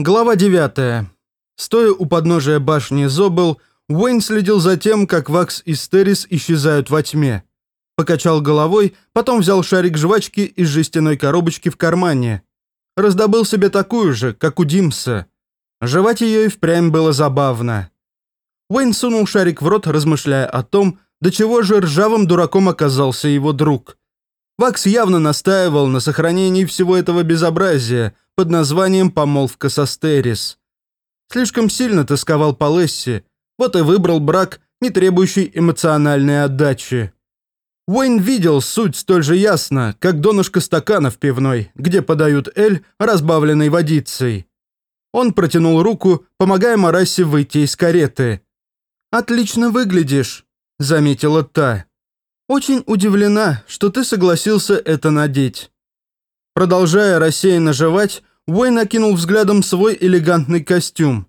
Глава 9. Стоя у подножия башни Зобел, Уэйн следил за тем, как Вакс и Стерис исчезают во тьме. Покачал головой, потом взял шарик жвачки из жестяной коробочки в кармане. Раздобыл себе такую же, как у Димса. Жевать ее и впрямь было забавно. Уэйн сунул шарик в рот, размышляя о том, до чего же ржавым дураком оказался его друг. Вакс явно настаивал на сохранении всего этого безобразия под названием «Помолвка со Стерис». Слишком сильно тосковал по Лесси, вот и выбрал брак, не требующий эмоциональной отдачи. Уэйн видел суть столь же ясно, как донышко стакана в пивной, где подают эль, разбавленной водицей. Он протянул руку, помогая Марассе выйти из кареты. «Отлично выглядишь», — заметила та. «Очень удивлена, что ты согласился это надеть». Продолжая рассеянно жевать, Уэйн накинул взглядом свой элегантный костюм.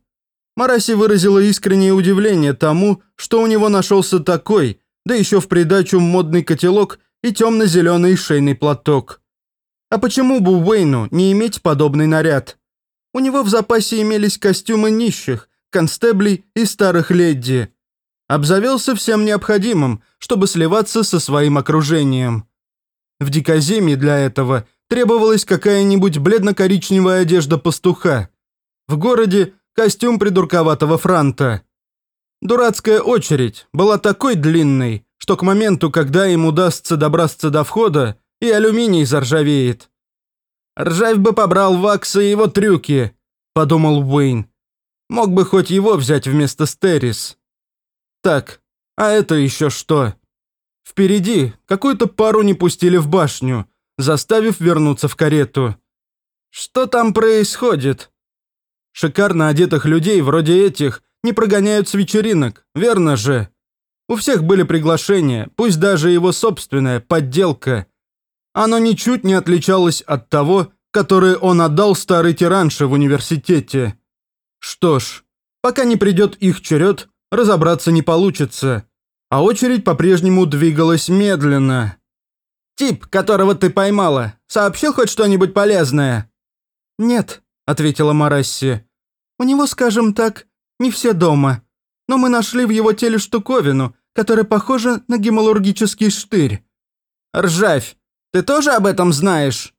Мараси выразила искреннее удивление тому, что у него нашелся такой, да еще в придачу модный котелок и темно-зеленый шейный платок. А почему бы Уэйну не иметь подобный наряд? У него в запасе имелись костюмы нищих, констеблей и старых леди. Обзавелся всем необходимым, чтобы сливаться со своим окружением. В дикоземье для этого требовалась какая-нибудь бледно-коричневая одежда пастуха. В городе костюм придурковатого франта. Дурацкая очередь была такой длинной, что к моменту, когда им удастся добраться до входа, и алюминий заржавеет. «Ржавь бы побрал Вакса и его трюки», – подумал Уэйн. «Мог бы хоть его взять вместо Стерис». «Так, а это еще что?» Впереди какую-то пару не пустили в башню, заставив вернуться в карету. «Что там происходит?» Шикарно одетых людей вроде этих не прогоняют с вечеринок, верно же? У всех были приглашения, пусть даже его собственная, подделка. Оно ничуть не отличалось от того, которое он отдал старой тиранше в университете. Что ж, пока не придет их черед, разобраться не получится. А очередь по-прежнему двигалась медленно. «Тип, которого ты поймала, сообщил хоть что-нибудь полезное?» «Нет», — ответила Марасси. У него, скажем так, не все дома. Но мы нашли в его теле штуковину, которая похожа на гемалургический штырь. Ржавь, ты тоже об этом знаешь?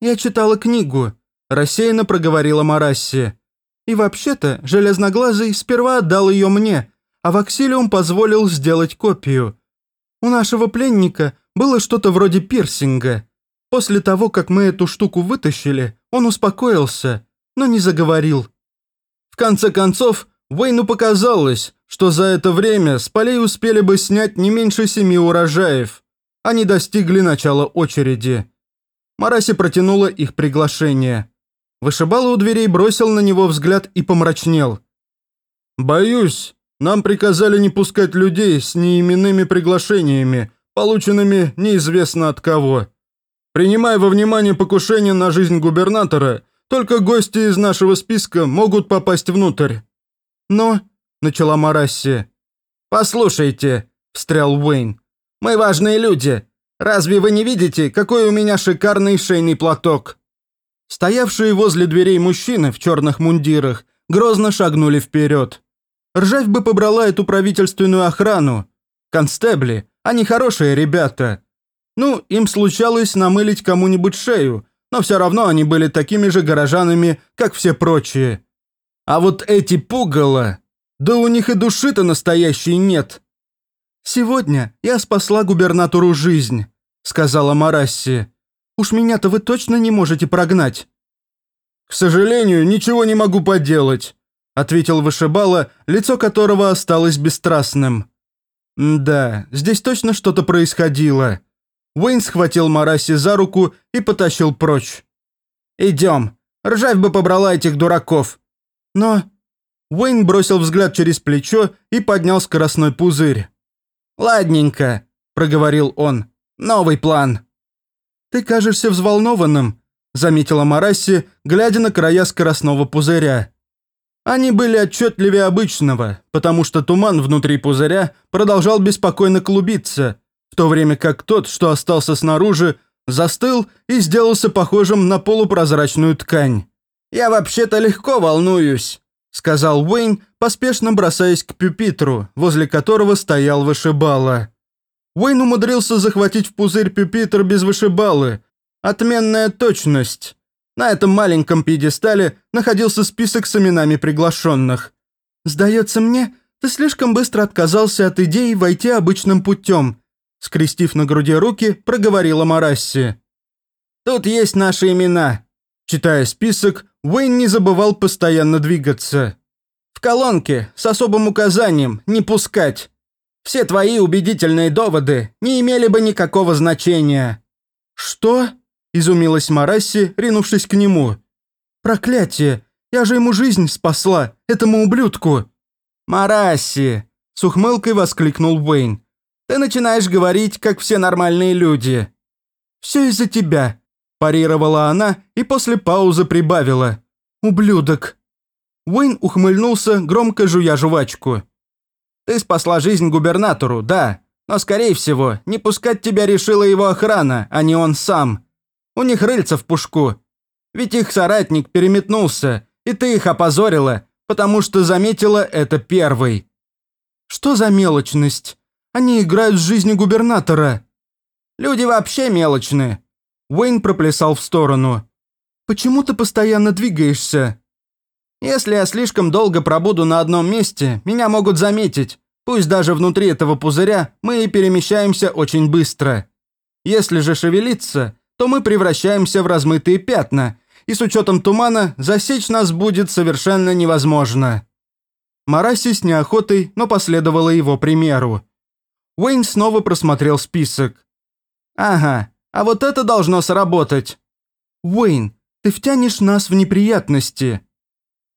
Я читала книгу, рассеянно проговорила Марасси. И вообще-то, Железноглазый сперва отдал ее мне, а Ваксилиум позволил сделать копию. У нашего пленника было что-то вроде пирсинга. После того, как мы эту штуку вытащили, он успокоился, но не заговорил. В конце концов, Уэйну показалось, что за это время с полей успели бы снять не меньше семи урожаев. Они достигли начала очереди. Мараси протянула их приглашение. Вышибала у дверей бросил на него взгляд и помрачнел. «Боюсь, нам приказали не пускать людей с неименными приглашениями, полученными неизвестно от кого. Принимая во внимание покушение на жизнь губернатора, только гости из нашего списка могут попасть внутрь». «Но...» – начала Марасси. «Послушайте», – встрял Уэйн. «Мы важные люди. Разве вы не видите, какой у меня шикарный шейный платок?» Стоявшие возле дверей мужчины в черных мундирах грозно шагнули вперед. Ржавь бы побрала эту правительственную охрану. Констебли, они хорошие ребята. Ну, им случалось намылить кому-нибудь шею – но все равно они были такими же горожанами, как все прочие. А вот эти пугало, да у них и души-то настоящей нет. «Сегодня я спасла губернатору жизнь», — сказала Марасси. «Уж меня-то вы точно не можете прогнать». «К сожалению, ничего не могу поделать», — ответил вышибала, лицо которого осталось бесстрастным. «Да, здесь точно что-то происходило». Уэйн схватил Мараси за руку и потащил прочь. «Идем. Ржавь бы побрала этих дураков». Но... Уэйн бросил взгляд через плечо и поднял скоростной пузырь. «Ладненько», – проговорил он. «Новый план». «Ты кажешься взволнованным», – заметила Марасси, глядя на края скоростного пузыря. Они были отчетливее обычного, потому что туман внутри пузыря продолжал беспокойно клубиться, в то время как тот, что остался снаружи, застыл и сделался похожим на полупрозрачную ткань. «Я вообще-то легко волнуюсь», — сказал Уэйн, поспешно бросаясь к пюпитру, возле которого стоял вышибала. Уэйн умудрился захватить в пузырь пюпитр без вышибалы. Отменная точность. На этом маленьком пьедестале находился список с именами приглашенных. «Сдается мне, ты слишком быстро отказался от идеи войти обычным путем», скрестив на груди руки, проговорила Марасси. «Тут есть наши имена». Читая список, Уэйн не забывал постоянно двигаться. «В колонке с особым указанием «не пускать». Все твои убедительные доводы не имели бы никакого значения». «Что?» – изумилась Марасси, ринувшись к нему. «Проклятие! Я же ему жизнь спасла, этому ублюдку!» «Марасси!» – с ухмылкой воскликнул Уэйн. «Ты начинаешь говорить, как все нормальные люди». «Все из-за тебя», – парировала она и после паузы прибавила. «Ублюдок». Уэйн ухмыльнулся, громко жуя жвачку. Ты спасла жизнь губернатору, да, но, скорее всего, не пускать тебя решила его охрана, а не он сам. У них рыльца в пушку. Ведь их соратник переметнулся, и ты их опозорила, потому что заметила это первой. Что за мелочность? Они играют с жизнью губернатора. Люди вообще мелочны. Уэйн проплясал в сторону. Почему ты постоянно двигаешься? Если я слишком долго пробуду на одном месте, меня могут заметить. Пусть даже внутри этого пузыря мы и перемещаемся очень быстро. Если же шевелиться, то мы превращаемся в размытые пятна, и с учетом тумана засечь нас будет совершенно невозможно. Мараси с неохотой, но последовала его примеру. Уэйн снова просмотрел список. «Ага, а вот это должно сработать». «Уэйн, ты втянешь нас в неприятности»,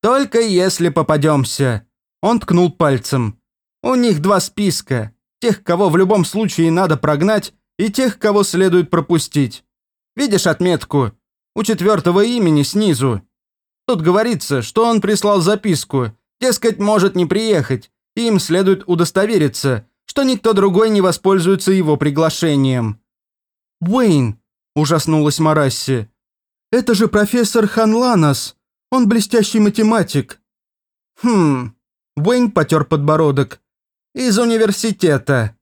«Только если попадемся». Он ткнул пальцем. «У них два списка. Тех, кого в любом случае надо прогнать, и тех, кого следует пропустить. Видишь отметку? У четвертого имени снизу. Тут говорится, что он прислал записку. Дескать, может не приехать, и им следует удостовериться, что никто другой не воспользуется его приглашением». «Уэйн», – ужаснулась Марасси, – «это же профессор Ханланос. Он блестящий математик». «Хм...» Уэйн потер подбородок. «Из университета».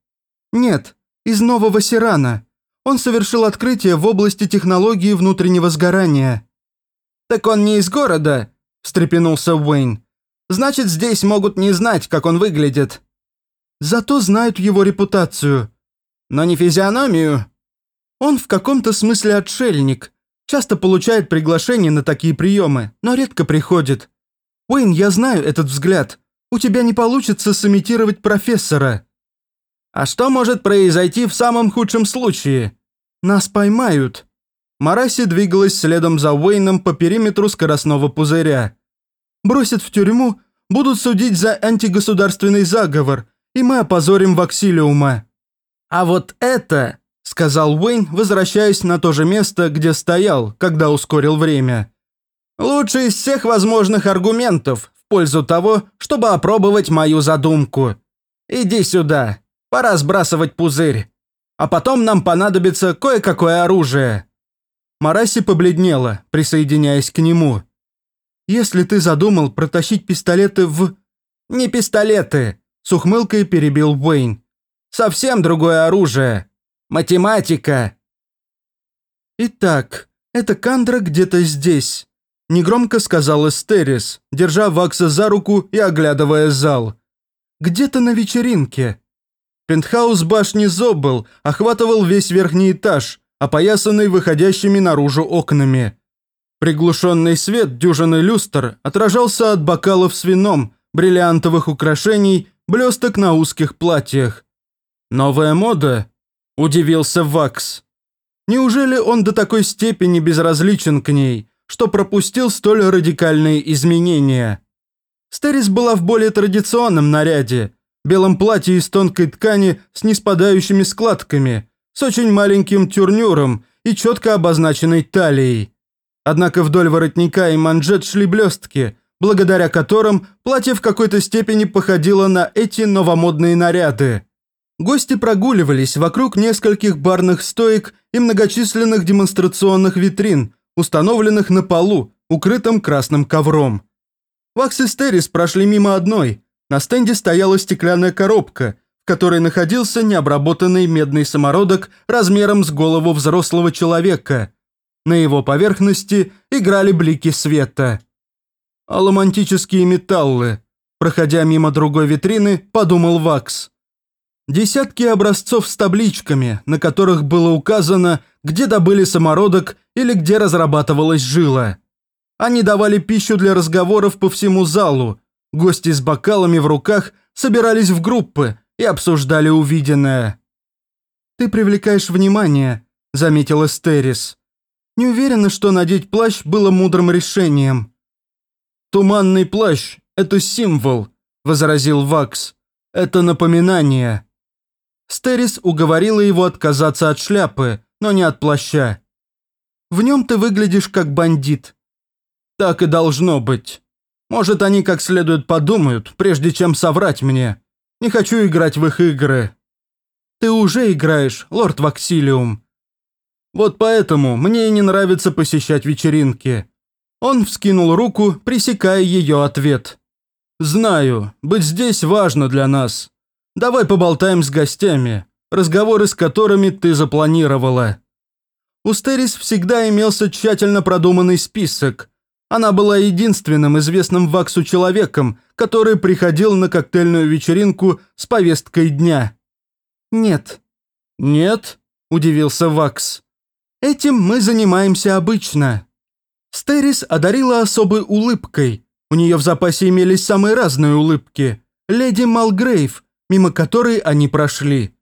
«Нет, из Нового Сирана. Он совершил открытие в области технологии внутреннего сгорания». «Так он не из города?» – встрепенулся Уэйн. «Значит, здесь могут не знать, как он выглядит». «Зато знают его репутацию». «Но не физиономию?» «Он в каком-то смысле отшельник. Часто получает приглашение на такие приемы, но редко приходит. Уэйн, я знаю этот взгляд. У тебя не получится сымитировать профессора. А что может произойти в самом худшем случае? Нас поймают. Мараси двигалась следом за Уэйном по периметру скоростного пузыря. Бросят в тюрьму, будут судить за антигосударственный заговор, и мы опозорим Ваксилиума. А вот это – сказал Уэйн, возвращаясь на то же место, где стоял, когда ускорил время. «Лучший из всех возможных аргументов в пользу того, чтобы опробовать мою задумку. Иди сюда, пора сбрасывать пузырь. А потом нам понадобится кое-какое оружие». Мараси побледнела, присоединяясь к нему. «Если ты задумал протащить пистолеты в...» «Не пистолеты», – с ухмылкой перебил Уэйн. «Совсем другое оружие». Математика!» «Итак, эта кандра где-то здесь», – негромко сказал Эстерис, держа Вакса за руку и оглядывая зал. «Где-то на вечеринке». Пентхаус башни Зоббл охватывал весь верхний этаж, опоясанный выходящими наружу окнами. Приглушенный свет дюжины люстр отражался от бокалов с вином, бриллиантовых украшений, блесток на узких платьях. Новая мода – удивился Вакс. Неужели он до такой степени безразличен к ней, что пропустил столь радикальные изменения? Стерис была в более традиционном наряде, белом платье из тонкой ткани с неспадающими складками, с очень маленьким тюрнюром и четко обозначенной талией. Однако вдоль воротника и манжет шли блестки, благодаря которым платье в какой-то степени походило на эти новомодные наряды. Гости прогуливались вокруг нескольких барных стоек и многочисленных демонстрационных витрин, установленных на полу, укрытом красным ковром. Вакс и Стерис прошли мимо одной. На стенде стояла стеклянная коробка, в которой находился необработанный медный самородок размером с голову взрослого человека. На его поверхности играли блики света. Аламантические металлы. Проходя мимо другой витрины, подумал Вакс. Десятки образцов с табличками, на которых было указано, где добыли самородок или где разрабатывалась жила. Они давали пищу для разговоров по всему залу. Гости с бокалами в руках собирались в группы и обсуждали увиденное. «Ты привлекаешь внимание», – заметила Стерис. «Не уверена, что надеть плащ было мудрым решением». «Туманный плащ – это символ», – возразил Вакс. «Это напоминание». Стерис уговорила его отказаться от шляпы, но не от плаща. «В нем ты выглядишь как бандит». «Так и должно быть. Может, они как следует подумают, прежде чем соврать мне. Не хочу играть в их игры». «Ты уже играешь, лорд Ваксилиум». «Вот поэтому мне и не нравится посещать вечеринки». Он вскинул руку, пресекая ее ответ. «Знаю, быть здесь важно для нас. Давай поболтаем с гостями, разговоры с которыми ты запланировала». У Стерис всегда имелся тщательно продуманный список. Она была единственным известным Ваксу человеком, который приходил на коктейльную вечеринку с повесткой дня. «Нет». «Нет?» – удивился Вакс. «Этим мы занимаемся обычно». Стерис одарила особой улыбкой. У нее в запасе имелись самые разные улыбки. Леди Малгрейв, мимо которой они прошли.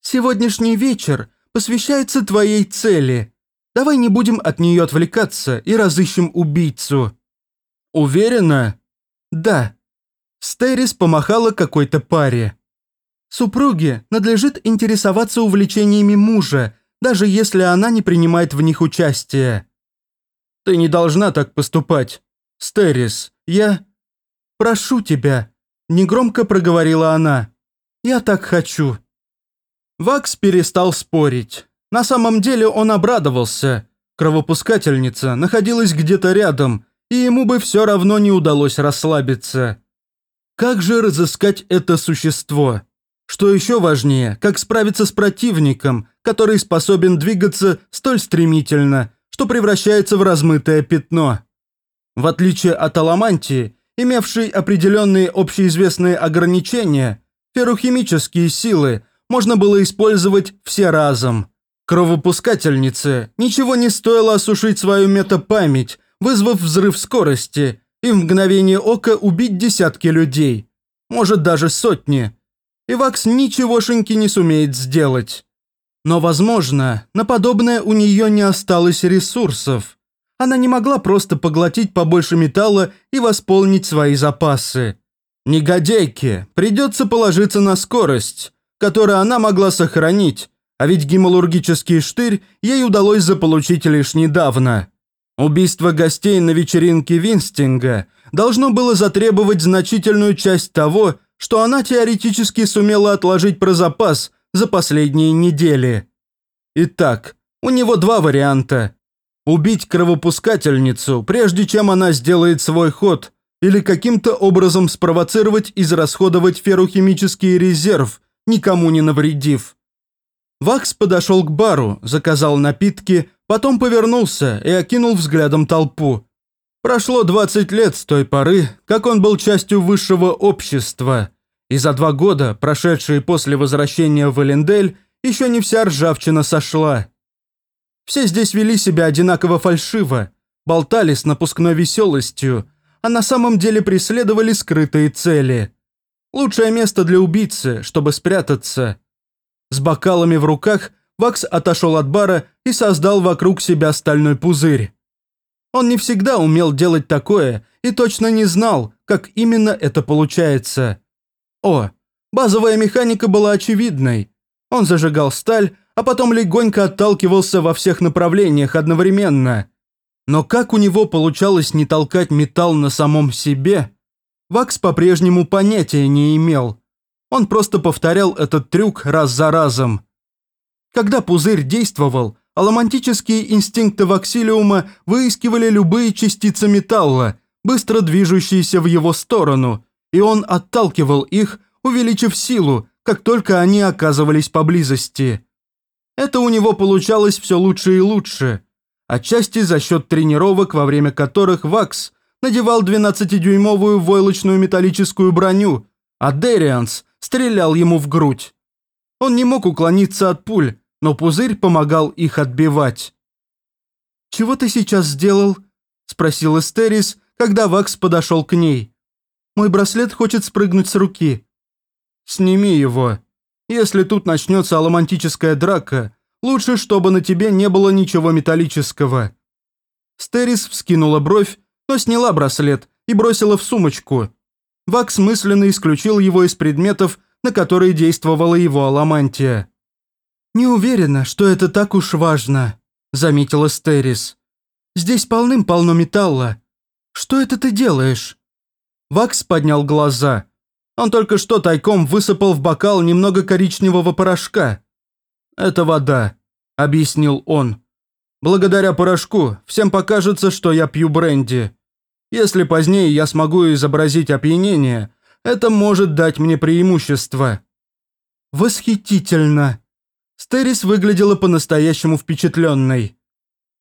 «Сегодняшний вечер посвящается твоей цели. Давай не будем от нее отвлекаться и разыщем убийцу». «Уверена?» «Да». Стерис помахала какой-то паре. Супруге надлежит интересоваться увлечениями мужа, даже если она не принимает в них участие. «Ты не должна так поступать. Стерис, я...» «Прошу тебя, Негромко проговорила она. «Я так хочу». Вакс перестал спорить. На самом деле он обрадовался. Кровопускательница находилась где-то рядом, и ему бы все равно не удалось расслабиться. Как же разыскать это существо? Что еще важнее, как справиться с противником, который способен двигаться столь стремительно, что превращается в размытое пятно? В отличие от Аламантии, имевший определенные общеизвестные ограничения, феррохимические силы можно было использовать все разом. Кровопускательнице ничего не стоило осушить свою метапамять, вызвав взрыв скорости и в мгновение ока убить десятки людей, может даже сотни. И Вакс ничегошеньки не сумеет сделать. Но, возможно, на подобное у нее не осталось ресурсов. Она не могла просто поглотить побольше металла и восполнить свои запасы. Негодяйке придется положиться на скорость, которую она могла сохранить, а ведь гемалургический штырь ей удалось заполучить лишь недавно. Убийство гостей на вечеринке Винстинга должно было затребовать значительную часть того, что она теоретически сумела отложить про запас за последние недели. Итак, у него два варианта – убить кровопускательницу, прежде чем она сделает свой ход, или каким-то образом спровоцировать и израсходовать феррохимический резерв, никому не навредив. Вакс подошел к бару, заказал напитки, потом повернулся и окинул взглядом толпу. Прошло 20 лет с той поры, как он был частью высшего общества, и за два года, прошедшие после возвращения в Элендель, еще не вся ржавчина сошла. Все здесь вели себя одинаково фальшиво, болтали с напускной веселостью, а на самом деле преследовали скрытые цели. Лучшее место для убийцы, чтобы спрятаться. С бокалами в руках Вакс отошел от бара и создал вокруг себя стальной пузырь. Он не всегда умел делать такое и точно не знал, как именно это получается. О, базовая механика была очевидной. Он зажигал сталь, а потом легонько отталкивался во всех направлениях одновременно. Но как у него получалось не толкать металл на самом себе, Вакс по-прежнему понятия не имел. Он просто повторял этот трюк раз за разом. Когда пузырь действовал, Аламантические инстинкты Ваксилиума выискивали любые частицы металла, быстро движущиеся в его сторону, и он отталкивал их, увеличив силу, как только они оказывались поблизости. Это у него получалось все лучше и лучше, отчасти за счет тренировок, во время которых Вакс надевал 12-дюймовую войлочную металлическую броню, а Дерианс стрелял ему в грудь. Он не мог уклониться от пуль, но пузырь помогал их отбивать. «Чего ты сейчас сделал?» – спросил Эстерис, когда Вакс подошел к ней. «Мой браслет хочет спрыгнуть с руки». «Сними его. Если тут начнется аламантическая драка, лучше, чтобы на тебе не было ничего металлического». Стерис вскинула бровь, но сняла браслет и бросила в сумочку. Вакс мысленно исключил его из предметов, на которые действовала его аламантия. «Не уверена, что это так уж важно», – заметила Стерис. «Здесь полным-полно металла. Что это ты делаешь?» Вакс поднял глаза. Он только что тайком высыпал в бокал немного коричневого порошка. «Это вода», – объяснил он. «Благодаря порошку всем покажется, что я пью бренди. Если позднее я смогу изобразить опьянение, это может дать мне преимущество». «Восхитительно!» Стерис выглядела по-настоящему впечатленной.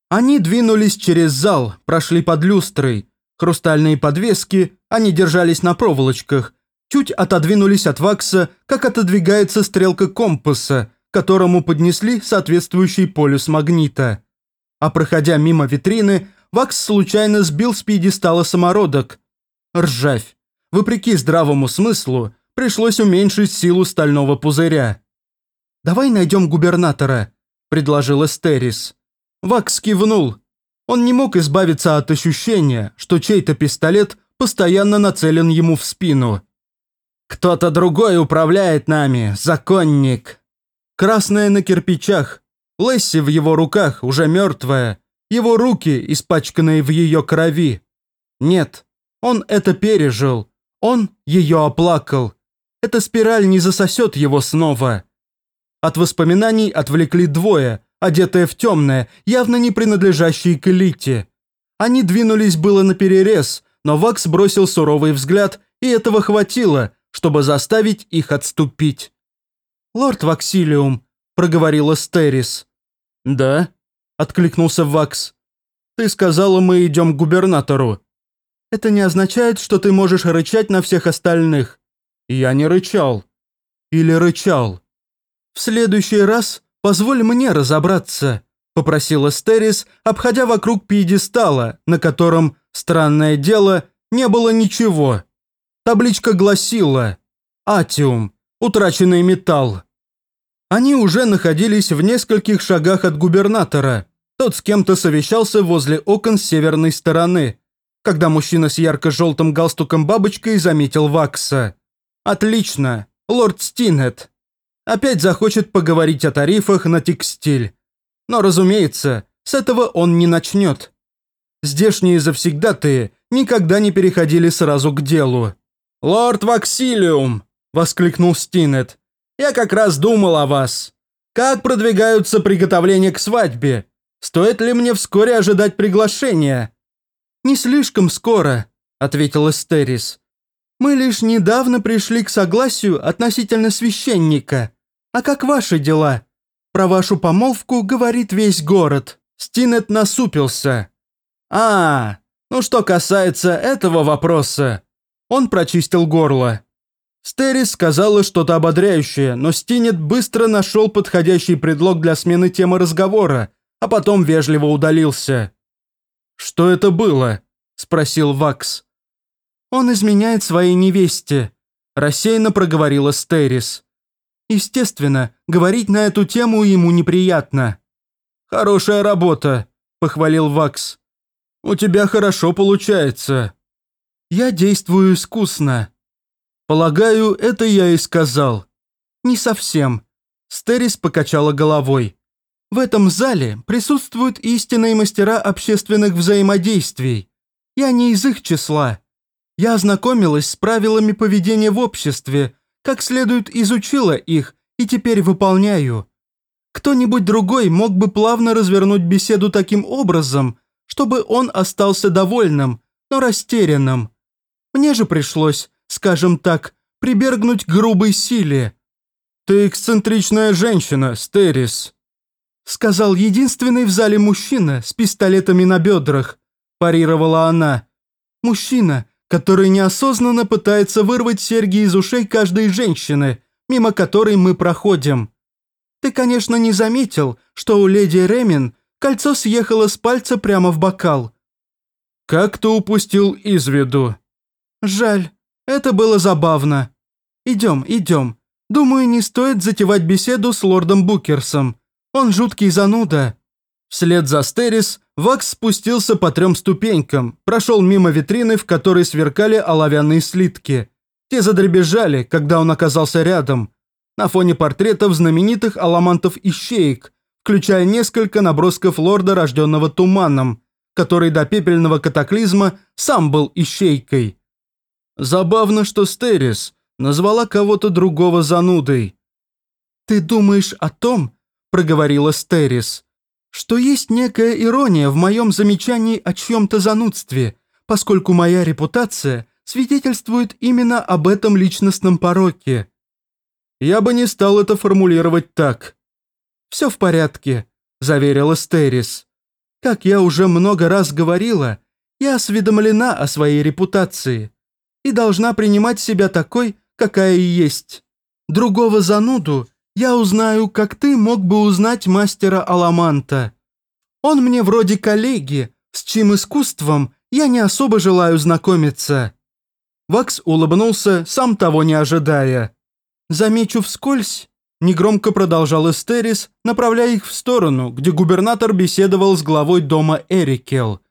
Они двинулись через зал, прошли под люстрой. Хрустальные подвески, они держались на проволочках, чуть отодвинулись от вакса, как отодвигается стрелка компаса, которому поднесли соответствующий полюс магнита. А проходя мимо витрины, Вакс случайно сбил с пьедестала самородок. Ржавь. Вопреки здравому смыслу, пришлось уменьшить силу стального пузыря. «Давай найдем губернатора», – предложил Эстерис. Вакс кивнул. Он не мог избавиться от ощущения, что чей-то пистолет постоянно нацелен ему в спину. «Кто-то другой управляет нами, законник!» Красная на кирпичах, Лесси в его руках, уже мертвая, его руки, испачканные в ее крови. Нет, он это пережил, он ее оплакал. Эта спираль не засосет его снова. От воспоминаний отвлекли двое, одетые в темное, явно не принадлежащие к элите. Они двинулись было на перерез, но Вакс бросил суровый взгляд, и этого хватило, чтобы заставить их отступить. «Лорд Ваксилиум», – проговорила Стерис. «Да?» – откликнулся Вакс. «Ты сказала, мы идем к губернатору». «Это не означает, что ты можешь рычать на всех остальных». «Я не рычал». «Или рычал». «В следующий раз позволь мне разобраться», – попросила Стерис, обходя вокруг пьедестала, на котором, странное дело, не было ничего. Табличка гласила «Атиум. Утраченный металл». Они уже находились в нескольких шагах от губернатора. Тот с кем-то совещался возле окон с северной стороны, когда мужчина с ярко-желтым галстуком бабочкой заметил Вакса. «Отлично, лорд Стинет опять захочет поговорить о тарифах на текстиль. Но, разумеется, с этого он не начнет. Здешние завсегдатые никогда не переходили сразу к делу. «Лорд Ваксилиум!» – воскликнул Стинет. «Я как раз думал о вас. Как продвигаются приготовления к свадьбе? Стоит ли мне вскоре ожидать приглашения?» «Не слишком скоро», – ответил Эстерис. «Мы лишь недавно пришли к согласию относительно священника. А как ваши дела? Про вашу помолвку говорит весь город». Стинет насупился. «А, ну что касается этого вопроса...» Он прочистил горло. Стерис сказала что-то ободряющее, но Стинет быстро нашел подходящий предлог для смены темы разговора, а потом вежливо удалился. «Что это было?» – спросил Вакс. «Он изменяет своей невесте», – рассеянно проговорила Стерис. Естественно, говорить на эту тему ему неприятно. «Хорошая работа», – похвалил Вакс. «У тебя хорошо получается». «Я действую искусно». «Полагаю, это я и сказал». «Не совсем». Стерис покачала головой. «В этом зале присутствуют истинные мастера общественных взаимодействий. Я не из их числа. Я ознакомилась с правилами поведения в обществе, как следует изучила их и теперь выполняю. Кто-нибудь другой мог бы плавно развернуть беседу таким образом, чтобы он остался довольным, но растерянным. Мне же пришлось, скажем так, прибергнуть к грубой силе. «Ты эксцентричная женщина, Стерис», — сказал единственный в зале мужчина с пистолетами на бедрах, парировала она. Мужчина, который неосознанно пытается вырвать серьги из ушей каждой женщины, мимо которой мы проходим. Ты, конечно, не заметил, что у леди Ремин кольцо съехало с пальца прямо в бокал. Как ты упустил из виду? Жаль, это было забавно. Идем, идем. Думаю, не стоит затевать беседу с лордом Букерсом. Он жуткий зануда. Вслед за Стерис Вакс спустился по трем ступенькам, прошел мимо витрины, в которой сверкали оловянные слитки. Те задребезжали, когда он оказался рядом. На фоне портретов знаменитых аламантов-ищеек, включая несколько набросков лорда, рожденного туманом, который до пепельного катаклизма сам был ищейкой. Забавно, что Стерис назвала кого-то другого занудой. «Ты думаешь о том, — проговорила Стерис, — что есть некая ирония в моем замечании о чьем-то занудстве, поскольку моя репутация свидетельствует именно об этом личностном пороке. Я бы не стал это формулировать так. «Все в порядке», — заверила Стерис. «Как я уже много раз говорила, я осведомлена о своей репутации и должна принимать себя такой, какая и есть. Другого зануду я узнаю, как ты мог бы узнать мастера Аламанта. Он мне вроде коллеги, с чьим искусством я не особо желаю знакомиться». Вакс улыбнулся, сам того не ожидая. «Замечу вскользь», – негромко продолжал Эстерис, направляя их в сторону, где губернатор беседовал с главой дома Эрикел.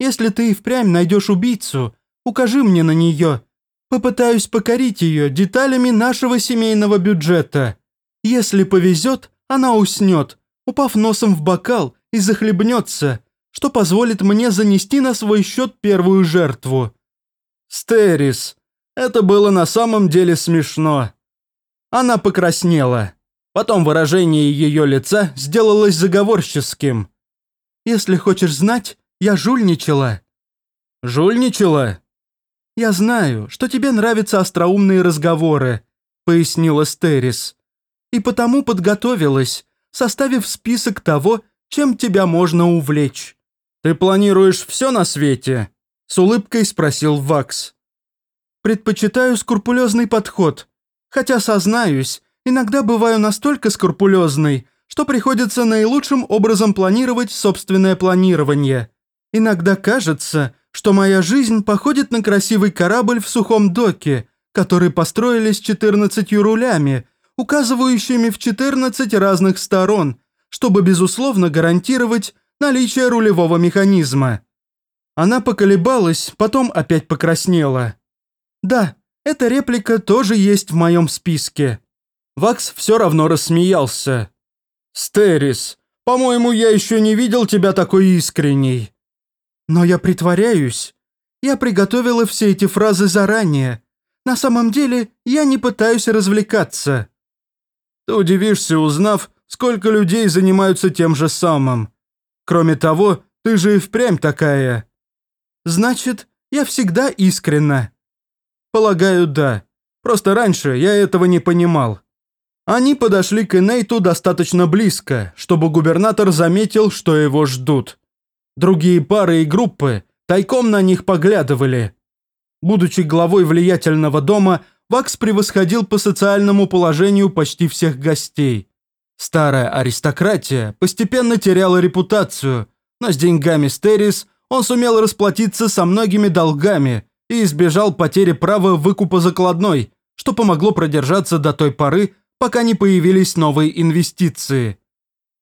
«Если ты и впрямь найдешь убийцу, укажи мне на нее. Попытаюсь покорить ее деталями нашего семейного бюджета. Если повезет, она уснет, упав носом в бокал и захлебнется, что позволит мне занести на свой счет первую жертву». «Стерис, это было на самом деле смешно», она покраснела. Потом выражение ее лица сделалось заговорческим. «Если хочешь знать, я жульничала». «Жульничала?» «Я знаю, что тебе нравятся остроумные разговоры», — пояснила Стерис. «И потому подготовилась, составив список того, чем тебя можно увлечь». «Ты планируешь все на свете?» — с улыбкой спросил Вакс. «Предпочитаю скрупулезный подход», Хотя, сознаюсь, иногда бываю настолько скрупулезной, что приходится наилучшим образом планировать собственное планирование. Иногда кажется, что моя жизнь походит на красивый корабль в сухом доке, который построили с 14 рулями, указывающими в 14 разных сторон, чтобы, безусловно, гарантировать наличие рулевого механизма. Она поколебалась, потом опять покраснела. Да, эта реплика тоже есть в моем списке». Вакс все равно рассмеялся. «Стерис, по-моему, я еще не видел тебя такой искренней». «Но я притворяюсь. Я приготовила все эти фразы заранее. На самом деле, я не пытаюсь развлекаться». «Ты удивишься, узнав, сколько людей занимаются тем же самым. Кроме того, ты же и впрямь такая». «Значит, я всегда искренна», Полагаю, да. Просто раньше я этого не понимал. Они подошли к Энейту достаточно близко, чтобы губернатор заметил, что его ждут. Другие пары и группы тайком на них поглядывали. Будучи главой влиятельного дома, Вакс превосходил по социальному положению почти всех гостей. Старая аристократия постепенно теряла репутацию, но с деньгами Стерис он сумел расплатиться со многими долгами – и избежал потери права выкупа закладной, что помогло продержаться до той поры, пока не появились новые инвестиции.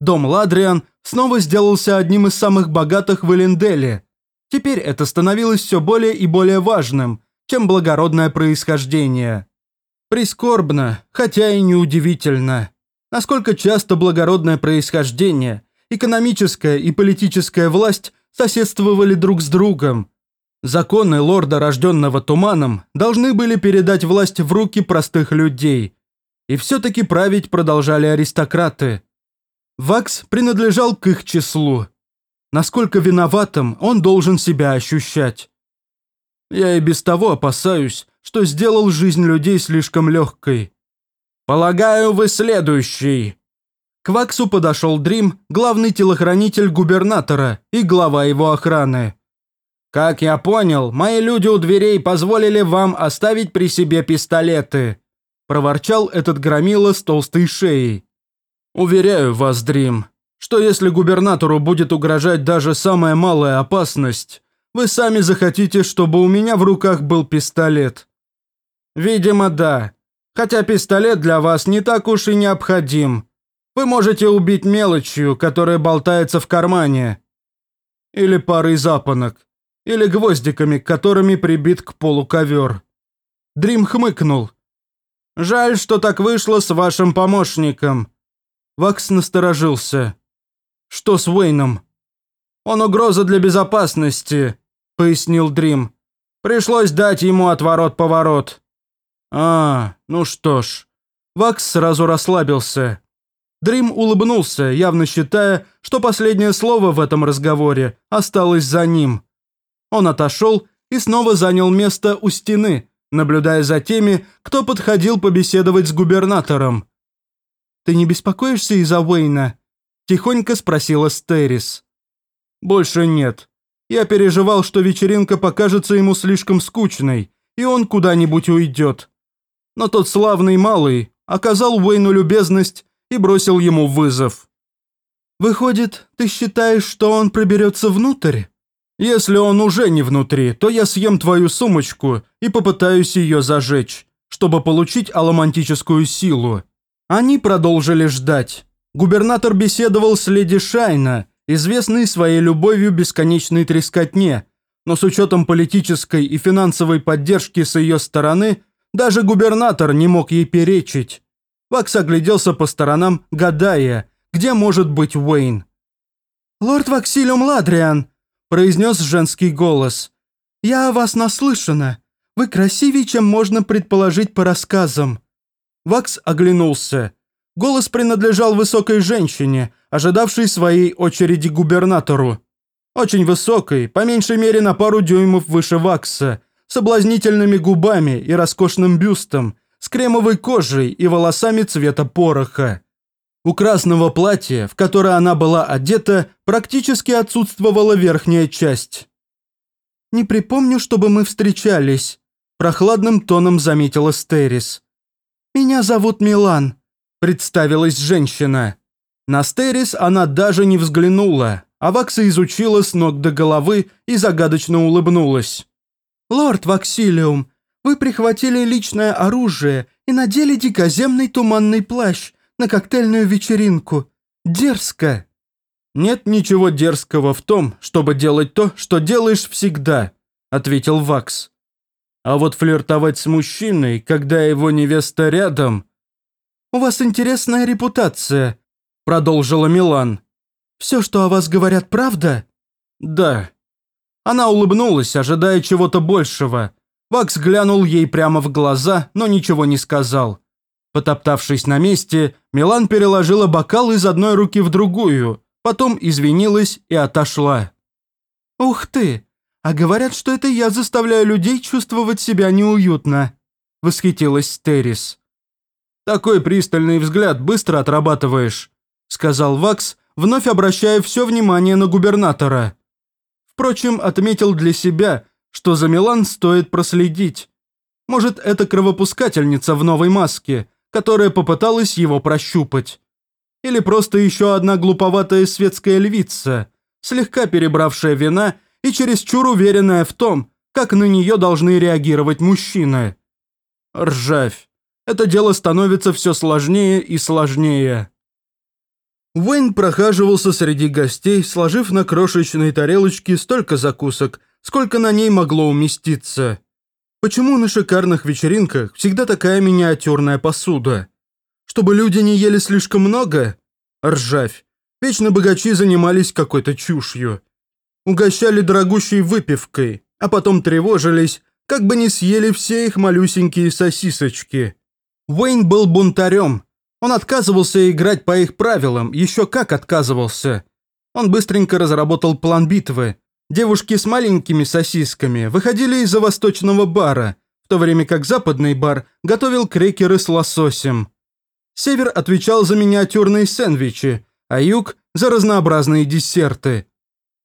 Дом Ладриан снова сделался одним из самых богатых в Эленделе. Теперь это становилось все более и более важным, чем благородное происхождение. Прискорбно, хотя и неудивительно. Насколько часто благородное происхождение, экономическая и политическая власть соседствовали друг с другом, Законы лорда, рожденного туманом, должны были передать власть в руки простых людей. И все-таки править продолжали аристократы. Вакс принадлежал к их числу. Насколько виноватым он должен себя ощущать. Я и без того опасаюсь, что сделал жизнь людей слишком легкой. Полагаю, вы следующий. К Ваксу подошел Дрим, главный телохранитель губернатора и глава его охраны. «Как я понял, мои люди у дверей позволили вам оставить при себе пистолеты», проворчал этот громила с толстой шеей. «Уверяю вас, Дрим, что если губернатору будет угрожать даже самая малая опасность, вы сами захотите, чтобы у меня в руках был пистолет». «Видимо, да. Хотя пистолет для вас не так уж и необходим. Вы можете убить мелочью, которая болтается в кармане. Или парой запонок или гвоздиками, которыми прибит к полу ковер. Дрим хмыкнул. «Жаль, что так вышло с вашим помощником». Вакс насторожился. «Что с Уэйном?» «Он угроза для безопасности», — пояснил Дрим. «Пришлось дать ему отворот-поворот». «А, ну что ж». Вакс сразу расслабился. Дрим улыбнулся, явно считая, что последнее слово в этом разговоре осталось за ним. Он отошел и снова занял место у стены, наблюдая за теми, кто подходил побеседовать с губернатором. «Ты не беспокоишься из-за Уэйна?» – тихонько спросила Стерис. «Больше нет. Я переживал, что вечеринка покажется ему слишком скучной, и он куда-нибудь уйдет. Но тот славный малый оказал Уэйну любезность и бросил ему вызов». «Выходит, ты считаешь, что он проберется внутрь?» Если он уже не внутри, то я съем твою сумочку и попытаюсь ее зажечь, чтобы получить аламантическую силу». Они продолжили ждать. Губернатор беседовал с леди Шайна, известной своей любовью бесконечной трескотне, но с учетом политической и финансовой поддержки с ее стороны, даже губернатор не мог ей перечить. Вакс огляделся по сторонам, гадая, где может быть Уэйн. «Лорд Ваксилиум Ладриан!» произнес женский голос. «Я о вас наслышана. Вы красивее, чем можно предположить по рассказам». Вакс оглянулся. Голос принадлежал высокой женщине, ожидавшей своей очереди губернатору. Очень высокой, по меньшей мере на пару дюймов выше Вакса, соблазнительными губами и роскошным бюстом, с кремовой кожей и волосами цвета пороха. У красного платья, в которое она была одета, практически отсутствовала верхняя часть. «Не припомню, чтобы мы встречались», – прохладным тоном заметила Стерис. «Меня зовут Милан», – представилась женщина. На Стерис она даже не взглянула, а Вакса изучила с ног до головы и загадочно улыбнулась. «Лорд Ваксилиум, вы прихватили личное оружие и надели дикоземный туманный плащ, на коктейльную вечеринку. Дерзко!» «Нет ничего дерзкого в том, чтобы делать то, что делаешь всегда», – ответил Вакс. «А вот флиртовать с мужчиной, когда его невеста рядом...» «У вас интересная репутация», – продолжила Милан. «Все, что о вас говорят, правда?» «Да». Она улыбнулась, ожидая чего-то большего. Вакс глянул ей прямо в глаза, но ничего не сказал. Потоптавшись на месте, Милан переложила бокал из одной руки в другую, потом извинилась и отошла. «Ух ты! А говорят, что это я заставляю людей чувствовать себя неуютно», – восхитилась Террис. «Такой пристальный взгляд быстро отрабатываешь», – сказал Вакс, вновь обращая все внимание на губернатора. Впрочем, отметил для себя, что за Милан стоит проследить. Может, это кровопускательница в новой маске – которая попыталась его прощупать. Или просто еще одна глуповатая светская львица, слегка перебравшая вина и чересчур уверенная в том, как на нее должны реагировать мужчины. Ржавь. Это дело становится все сложнее и сложнее. Уэйн прохаживался среди гостей, сложив на крошечной тарелочке столько закусок, сколько на ней могло уместиться. Почему на шикарных вечеринках всегда такая миниатюрная посуда? Чтобы люди не ели слишком много? Ржавь. Вечно богачи занимались какой-то чушью. Угощали дорогущей выпивкой, а потом тревожились, как бы не съели все их малюсенькие сосисочки. Уэйн был бунтарем. Он отказывался играть по их правилам, еще как отказывался. Он быстренько разработал план битвы. Девушки с маленькими сосисками выходили из-за восточного бара, в то время как западный бар готовил крекеры с лососем. Север отвечал за миниатюрные сэндвичи, а юг – за разнообразные десерты.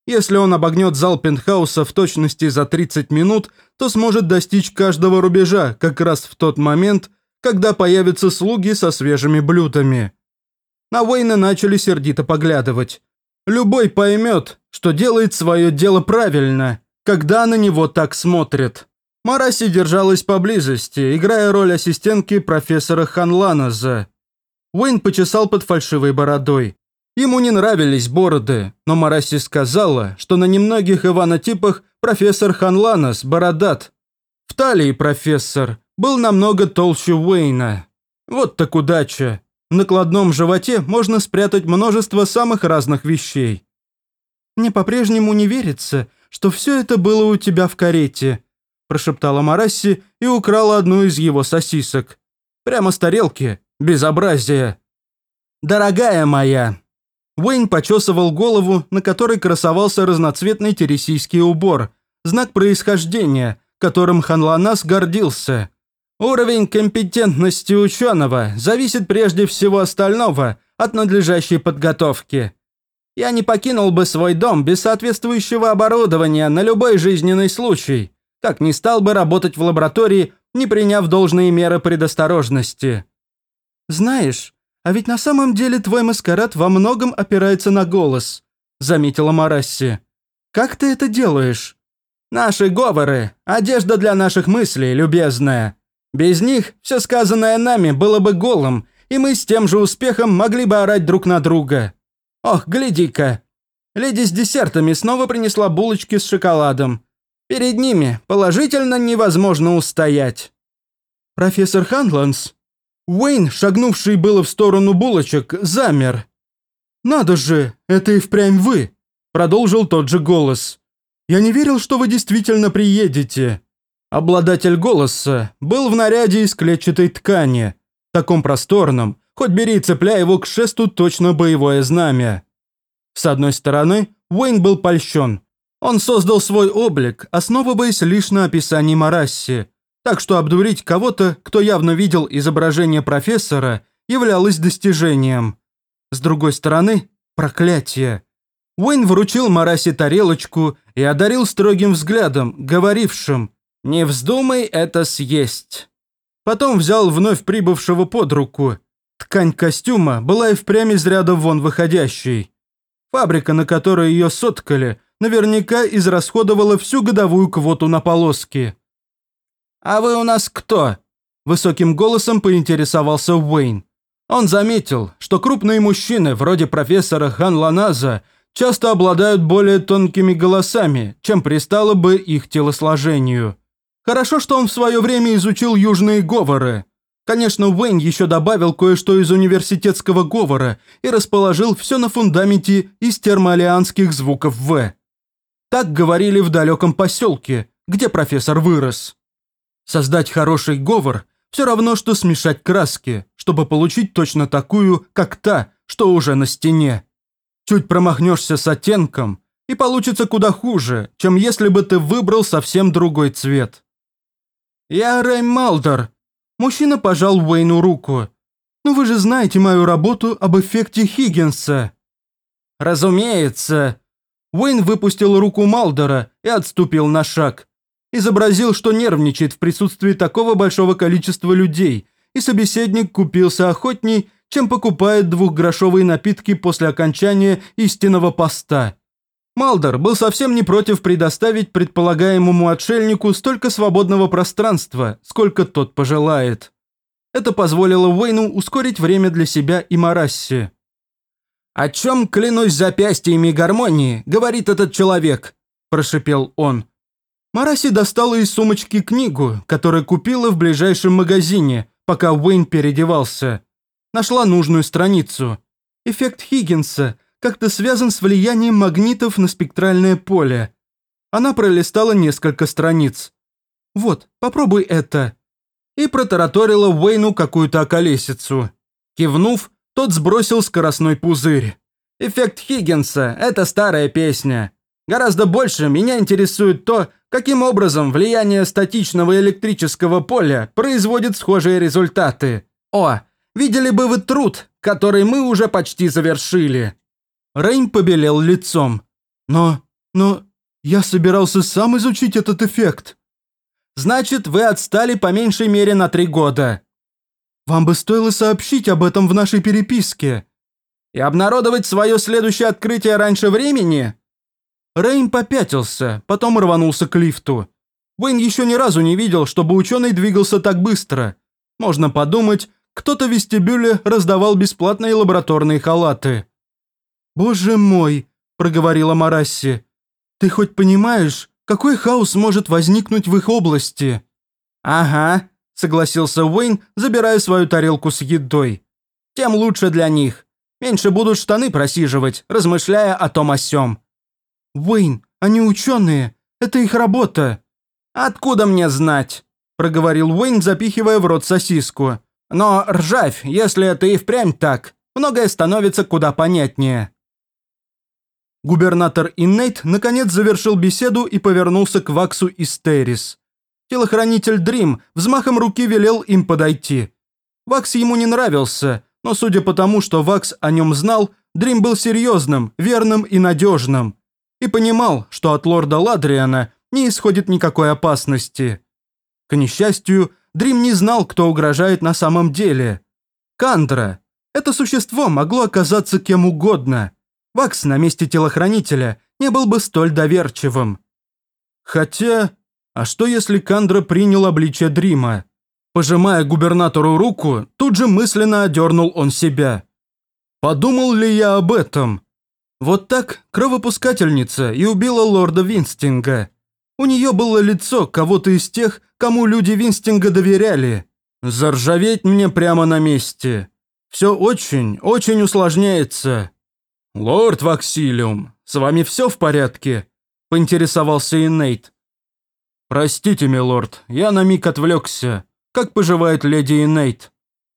Если он обогнет зал пентхауса в точности за 30 минут, то сможет достичь каждого рубежа как раз в тот момент, когда появятся слуги со свежими блюдами. На Уэйна начали сердито поглядывать. Любой поймет, что делает свое дело правильно, когда на него так смотрят. Мараси держалась поблизости, играя роль ассистентки профессора Ханланаза. Уэйн почесал под фальшивой бородой. Ему не нравились бороды, но Мараси сказала, что на немногих иванотипах профессор Ханланас бородат. В талии профессор был намного толще Уэйна. Вот так удача. В накладном животе можно спрятать множество самых разных вещей. «Мне по-прежнему не верится, что все это было у тебя в карете», прошептала Марасси и украла одну из его сосисок. Прямо с тарелки. Безобразие. «Дорогая моя!» Уэйн почесывал голову, на которой красовался разноцветный тересийский убор, знак происхождения, которым Ханланас гордился. Уровень компетентности ученого зависит прежде всего остального от надлежащей подготовки. Я не покинул бы свой дом без соответствующего оборудования на любой жизненный случай, как не стал бы работать в лаборатории, не приняв должные меры предосторожности. «Знаешь, а ведь на самом деле твой маскарад во многом опирается на голос», заметила Марасси. «Как ты это делаешь?» «Наши говоры, одежда для наших мыслей, любезная. Без них все сказанное нами было бы голым, и мы с тем же успехом могли бы орать друг на друга. Ох, гляди-ка. Леди с десертами снова принесла булочки с шоколадом. Перед ними положительно невозможно устоять. Профессор Ханланс Уэйн, шагнувший было в сторону булочек, замер. «Надо же, это и впрямь вы!» – продолжил тот же голос. «Я не верил, что вы действительно приедете». Обладатель голоса был в наряде из клетчатой ткани, таком просторном, хоть бери и цепляй его к шесту точно боевое знамя. С одной стороны, Уэйн был польщен. Он создал свой облик, основываясь лишь на описании Марасси, так что обдурить кого-то, кто явно видел изображение профессора, являлось достижением. С другой стороны, проклятие. Уэйн вручил Марасе тарелочку и одарил строгим взглядом, говорившим «Не вздумай это съесть». Потом взял вновь прибывшего под руку. Ткань костюма была и впрямь из ряда вон выходящей. Фабрика, на которой ее соткали, наверняка израсходовала всю годовую квоту на полоски. «А вы у нас кто?» – высоким голосом поинтересовался Уэйн. Он заметил, что крупные мужчины, вроде профессора Хан Ланаза, часто обладают более тонкими голосами, чем пристало бы их телосложению. Хорошо, что он в свое время изучил южные говоры. Конечно, Уэйн еще добавил кое-что из университетского говора и расположил все на фундаменте из термоалианских звуков «В». Так говорили в далеком поселке, где профессор вырос. Создать хороший говор – все равно, что смешать краски, чтобы получить точно такую, как та, что уже на стене. Чуть промахнешься с оттенком, и получится куда хуже, чем если бы ты выбрал совсем другой цвет. «Я Рэйм Малдер». Мужчина пожал Уэйну руку. «Ну вы же знаете мою работу об эффекте Хиггинса». «Разумеется». Уэйн выпустил руку Малдера и отступил на шаг изобразил, что нервничает в присутствии такого большого количества людей, и собеседник купился охотней, чем покупает двухгрошовые напитки после окончания истинного поста. Малдер был совсем не против предоставить предполагаемому отшельнику столько свободного пространства, сколько тот пожелает. Это позволило Уэйну ускорить время для себя и Марасси. «О чем, клянусь запястьями гармонии, говорит этот человек?» – прошипел он. Мараси достала из сумочки книгу, которую купила в ближайшем магазине, пока Уэйн переодевался. Нашла нужную страницу. Эффект Хиггинса как-то связан с влиянием магнитов на спектральное поле. Она пролистала несколько страниц. «Вот, попробуй это». И протараторила Уэйну какую-то околесицу. Кивнув, тот сбросил скоростной пузырь. «Эффект Хиггинса – это старая песня. Гораздо больше меня интересует то, каким образом влияние статичного электрического поля производит схожие результаты. О, видели бы вы труд, который мы уже почти завершили». Рейн побелел лицом. «Но, но, я собирался сам изучить этот эффект». «Значит, вы отстали по меньшей мере на три года». «Вам бы стоило сообщить об этом в нашей переписке». «И обнародовать свое следующее открытие раньше времени?» Рейн попятился, потом рванулся к лифту. Уэйн еще ни разу не видел, чтобы ученый двигался так быстро. Можно подумать, кто-то в вестибюле раздавал бесплатные лабораторные халаты. «Боже мой!» – проговорила Марасси. «Ты хоть понимаешь, какой хаос может возникнуть в их области?» «Ага», – согласился Уэйн, забирая свою тарелку с едой. «Тем лучше для них. Меньше будут штаны просиживать, размышляя о том о сём». «Уэйн, они ученые. Это их работа». «Откуда мне знать?» – проговорил Уэйн, запихивая в рот сосиску. «Но ржавь, если это и впрямь так, многое становится куда понятнее». Губернатор Иннейт наконец завершил беседу и повернулся к Ваксу и Стерис. Телохранитель Дрим взмахом руки велел им подойти. Вакс ему не нравился, но судя по тому, что Вакс о нем знал, Дрим был серьезным, верным и надежным. И понимал, что от лорда Ладриана не исходит никакой опасности. К несчастью, Дрим не знал, кто угрожает на самом деле. Кандра. Это существо могло оказаться кем угодно. Вакс на месте телохранителя не был бы столь доверчивым. Хотя, а что если Кандра принял обличие Дрима? Пожимая губернатору руку, тут же мысленно одернул он себя. Подумал ли я об этом? Вот так кровопускательница и убила лорда Винстинга. У нее было лицо кого-то из тех, кому люди Винстинга доверяли. Заржаветь мне прямо на месте. Все очень, очень усложняется. «Лорд Ваксилиум, с вами все в порядке?» – поинтересовался и Нейт. «Простите, милорд, я на миг отвлекся. Как поживает леди Инейт?»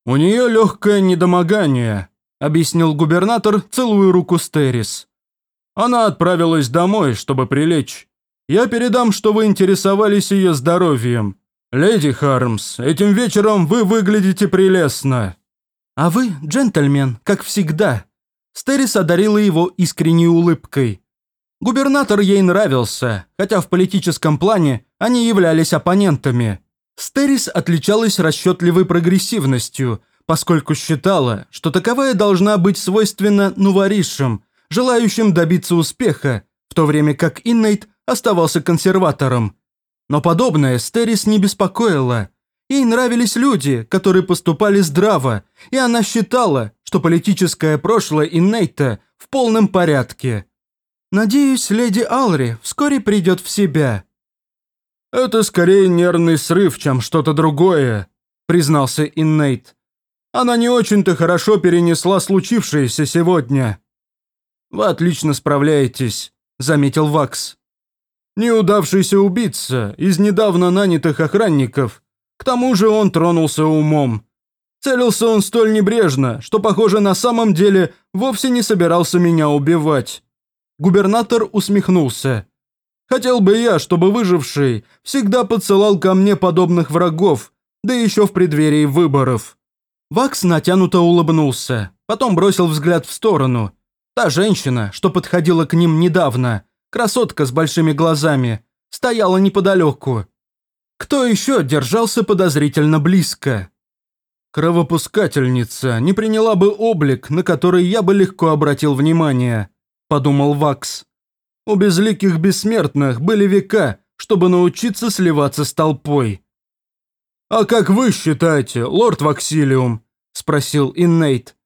«У нее легкое недомогание», – объяснил губернатор, целую руку Стерис. «Она отправилась домой, чтобы прилечь. Я передам, что вы интересовались ее здоровьем. Леди Хармс, этим вечером вы выглядите прелестно». «А вы, джентльмен, как всегда», Стерис одарила его искренней улыбкой. Губернатор ей нравился, хотя в политическом плане они являлись оппонентами. Стерис отличалась расчетливой прогрессивностью, поскольку считала, что таковая должна быть свойственна нуворишам, желающим добиться успеха, в то время как Иннейт оставался консерватором. Но подобное Стерис не беспокоило. Ей нравились люди, которые поступали здраво, и она считала, что политическое прошлое Иннейта в полном порядке. «Надеюсь, леди Алри вскоре придет в себя». «Это скорее нервный срыв, чем что-то другое», – признался Иннейт. «Она не очень-то хорошо перенесла случившееся сегодня». «Вы отлично справляетесь», – заметил Вакс. «Неудавшийся убийца из недавно нанятых охранников – к тому же он тронулся умом. Целился он столь небрежно, что, похоже, на самом деле вовсе не собирался меня убивать. Губернатор усмехнулся. Хотел бы я, чтобы выживший всегда подсылал ко мне подобных врагов, да еще в преддверии выборов. Вакс натянуто улыбнулся, потом бросил взгляд в сторону. Та женщина, что подходила к ним недавно, красотка с большими глазами, стояла неподалеку. Кто еще держался подозрительно близко? «Кровопускательница не приняла бы облик, на который я бы легко обратил внимание», – подумал Вакс. «У безликих бессмертных были века, чтобы научиться сливаться с толпой». «А как вы считаете, лорд Ваксилиум?» – спросил Иннейт.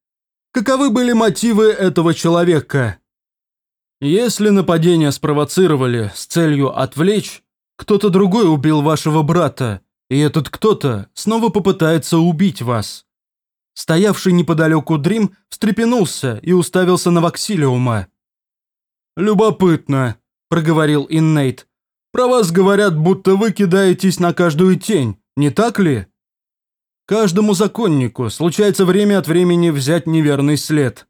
«Каковы были мотивы этого человека?» «Если нападение спровоцировали с целью отвлечь, кто-то другой убил вашего брата, и этот кто-то снова попытается убить вас». Стоявший неподалеку Дрим встрепенулся и уставился на Ваксилиума. «Любопытно», – проговорил Иннейт. «Про вас говорят, будто вы кидаетесь на каждую тень, не так ли?» Каждому законнику случается время от времени взять неверный след.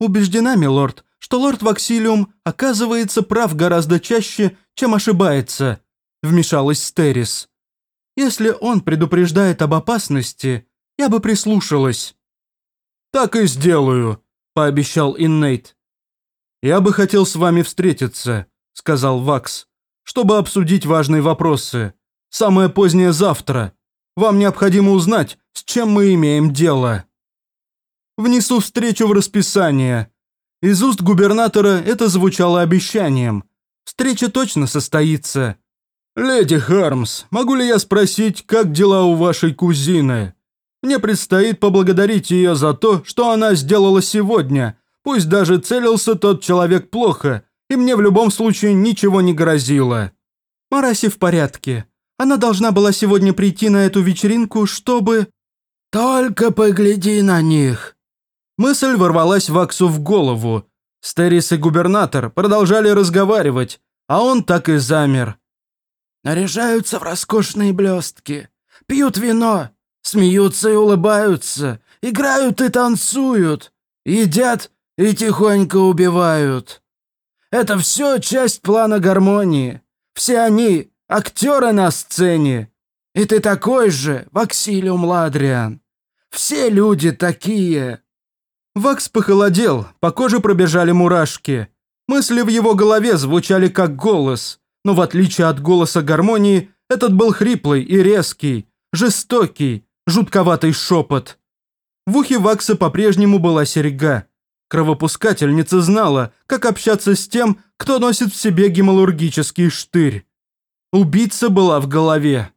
Убеждена, милорд, что лорд Ваксилиум оказывается прав гораздо чаще, чем ошибается, вмешалась Стерис. Если он предупреждает об опасности, я бы прислушалась. Так и сделаю, пообещал Иннейт. Я бы хотел с вами встретиться, сказал Вакс, чтобы обсудить важные вопросы. Самое позднее завтра. Вам необходимо узнать, с чем мы имеем дело. Внесу встречу в расписание. Из уст губернатора это звучало обещанием. Встреча точно состоится. Леди Хармс, могу ли я спросить, как дела у вашей кузины? Мне предстоит поблагодарить ее за то, что она сделала сегодня. Пусть даже целился тот человек плохо, и мне в любом случае ничего не грозило. Мараси в порядке. Она должна была сегодня прийти на эту вечеринку, чтобы... «Только погляди на них!» Мысль ворвалась Ваксу в голову. Стерис и губернатор продолжали разговаривать, а он так и замер. Наряжаются в роскошные блестки, пьют вино, смеются и улыбаются, играют и танцуют, едят и тихонько убивают. Это все часть плана гармонии. Все они актеры на сцене. И ты такой же, Ваксилиум Ладриан. Все люди такие. Вакс похолодел, по коже пробежали мурашки. Мысли в его голове звучали как голос, но в отличие от голоса гармонии, этот был хриплый и резкий, жестокий, жутковатый шепот. В ухе Вакса по-прежнему была серьга. Кровопускательница знала, как общаться с тем, кто носит в себе гемалургический штырь. Убийца была в голове.